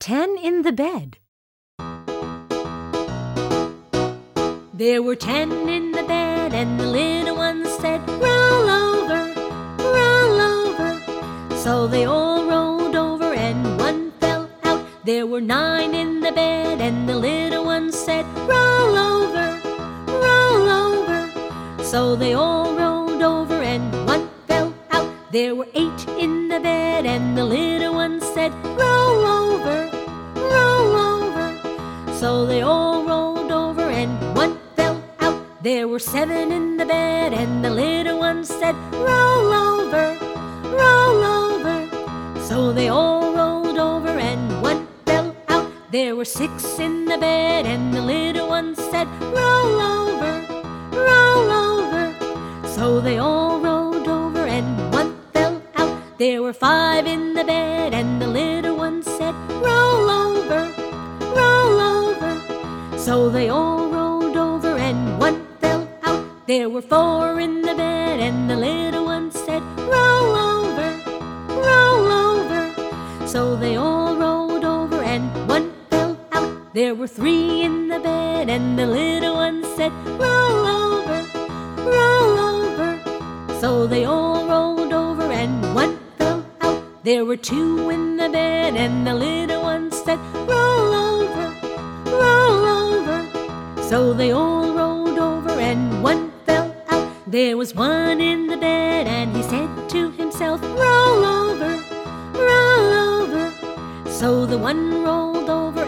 Ten in the bed. There were ten in the bed, and the little one said, Roll over, roll over. So they all rolled over, and one fell out. There were nine in the bed, and the little one said, Roll over, roll over. So they all rolled over, and one fell out. There were eight in the bed, and the little one said, So they all rolled over, and one fell out. There were seven in the bed, and the little one said, Roll over, roll over. So they all rolled over, and one fell out. There were six in the bed, and the little one said, Roll over, roll over. So they all rolled over, and one fell out. There were five in the bed, and the little So they all rolled over, and one fell out. There were four in the bed, and the little one said, Roll over, roll over. So they all rolled over, and one fell out. There were three in the bed, and the little one said, Roll over, roll over. So they all rolled over, and one fell out. There were two in the bed, and the little So they all rolled over, and one fell out. There was one in the bed, and he said to himself, Roll over, roll over. So the one rolled over,